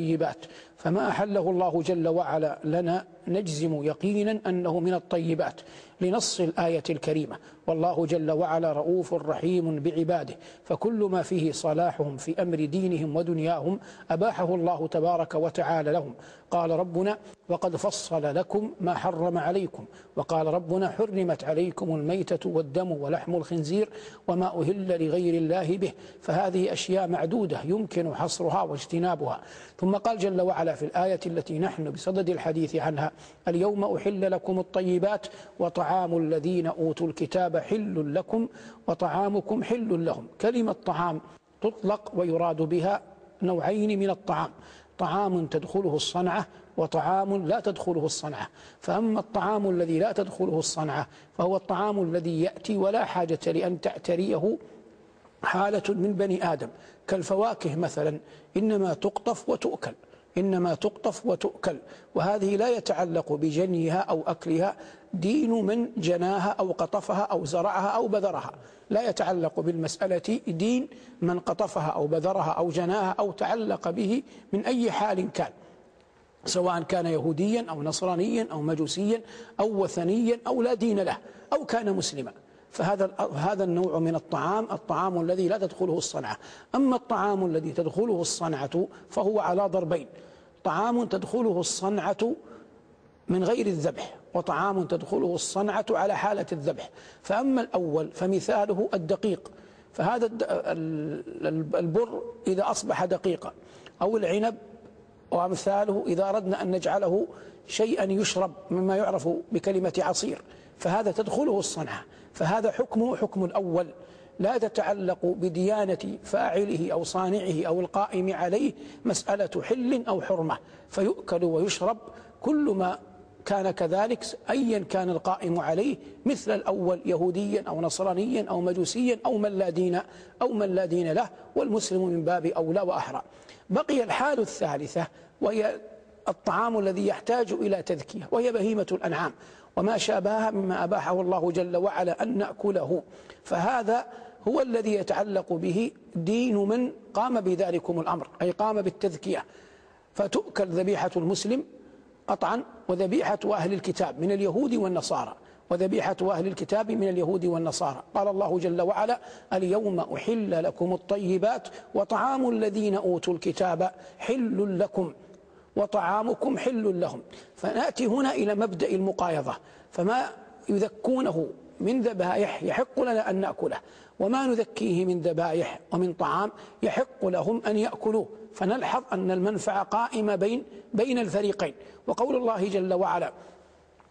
الطيبات فما أحله الله جل وعلا لنا نجزم يقينا أنه من الطيبات لنص الآية الكريمة. والله جل وعلا رؤوف رحيم بعباده. فكل ما فيه صلاحهم في أمر دينهم ودنياهم أباحه الله تبارك وتعالى لهم. قال ربنا وقد فصل لكم ما حرم عليكم. وقال ربنا حرمت عليكم الميتة والدم ولحم الخنزير وما أهل لغير الله به. فهذه أشياء معدودة يمكن حصرها واجتنابها. ثم قال جل وعلا في الآية التي نحن بصدد الحديث عنها. اليوم أحل لكم الطيبات وطعام الذين أوتوا الكتاب حل لكم وطعامكم حل لهم. كلمة طعام تطلق ويراد بها نوعين من الطعام. طعام تدخله الصنعة وطعام لا تدخله الصنعة. فأما الطعام الذي لا تدخله الصنعة فهو الطعام الذي يأتي ولا حاجة لأن تعتريه حالة من بني آدم. كالفواكه مثلا إنما تقطف وتؤكل. إنما تقطف وتؤكل وهذه لا يتعلق بجنيها أو أكلها دين من جناها أو قطفها أو زرعها أو بذرها. لا يتعلق بالمسألة دين من قطفها أو بذرها أو جناها أو تعلق به من أي حال كان. سواء كان يهوديا أو نصرانيا أو مجوسيا أو وثنيا أو لا دين له أو كان مسلما. فهذا هذا النوع من الطعام الطعام الذي لا تدخله الصنعة. أما الطعام الذي تدخله الصنعة فهو على ضربين. طعام تدخله الصنعة من غير الذبح وطعام تدخله الصنعة على حالة الذبح. فأما الأول فمثاله الدقيق. فهذا البر إذا أصبح دقيقا أو العنب ومثاله إذا أردنا أن نجعله شيئا يشرب مما يعرف بكلمة عصير. فهذا تدخله الصنعة. فهذا حكمه حكم الأول. لا تتعلق بديانة فاعله أو صانعه أو القائم عليه مسألة حل أو حرمة. فيؤكل ويشرب كل ما كان كذلك أيا كان القائم عليه مثل الأول يهوديا أو نصرانيا أو مجوسيا أو من لا دين أو من لا دين له والمسلم من باب أولى وأحرى. بقي الحال الثالثة وهي الطعام الذي يحتاج إلى تذكية وهي بهيمة الأنعام. وما شابهها مما أباحه الله جل وعلا أن نأكله. فهذا هو الذي يتعلق به دين من قام بذلكم الأمر أي قام بالتذكية. فتؤكل ذبيحة المسلم قطعا وذبيحة أهل الكتاب من اليهود والنصارى. وذبيحة أهل الكتاب من اليهود والنصارى. قال الله جل وعلا اليوم أحل لكم الطيبات وطعام الذين أوتوا الكتاب حل لكم. وطعامكم حل لهم. فنأتي هنا إلى مبدأ المقايضة. فما يذكونه من ذبائح يحق لنا أن نأكله وما نذكيه من ذبائح ومن طعام يحق لهم أن يأكلوه. فنلحظ أن المنفعة قائمة بين بين الفريقين. وقول الله جل وعلا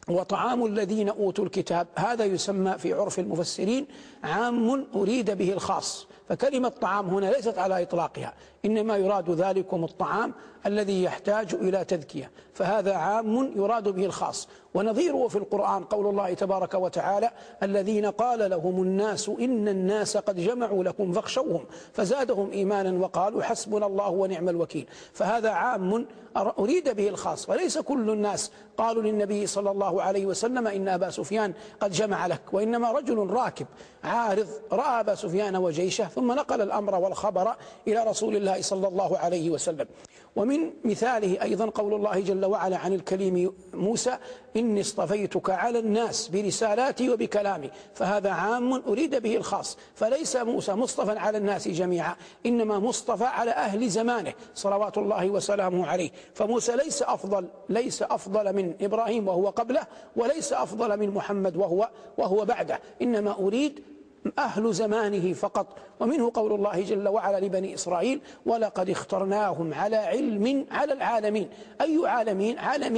وطعام الذين أوتوا الكتاب هذا يسمى في عرف المفسرين عام أريد به الخاص. فكلمة طعام هنا ليست على إطلاقها إنما يراد ذلكم الطعام الذي يحتاج إلى تذكية فهذا عام يراد به الخاص. ونظيره في القرآن قول الله تبارك وتعالى الذين قال لهم الناس إن الناس قد جمعوا لكم فاخشوهم فزادهم إيمانا وقالوا حسبنا الله ونعم الوكيل. فهذا عام أريد به الخاص وليس كل الناس قالوا للنبي صلى الله عليه وسلم إن أبا سفيان قد جمع لك وإنما رجل راكب عارض رأى أبا سفيان وجيشه ثم نقل الأمر والخبر إلى رسول الله صلى الله عليه وسلم. ومن مثاله أيضا قول الله جل وعلا عن الكليم موسى إني اصطفيتك على الناس برسالاتي وبكلامي فهذا عام أريد به الخاص. فليس موسى مصطفى على الناس جميعا إنما مصطفى على أهل زمانه صلوات الله وسلامه عليه. فموسى ليس أفضل ليس أفضل من إبراهيم وهو قبله وليس أفضل من محمد وهو وهو بعده. إنما أريد أهل زمانه فقط ومنه قول الله جل وعلا لبني إسرائيل ولقد اخترناهم على علم على العالمين. أي عالمين؟ عالمين